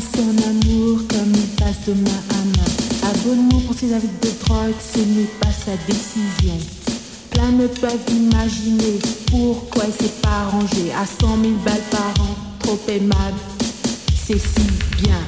Son amour comme il passe de main à main. Abonnement pour ses avis de drogue, ce n'est pas sa décision. Plein ne peuvent imaginer pourquoi il s'est pas arrangé à 100 000 balles par an, trop aimable. C'est si bien.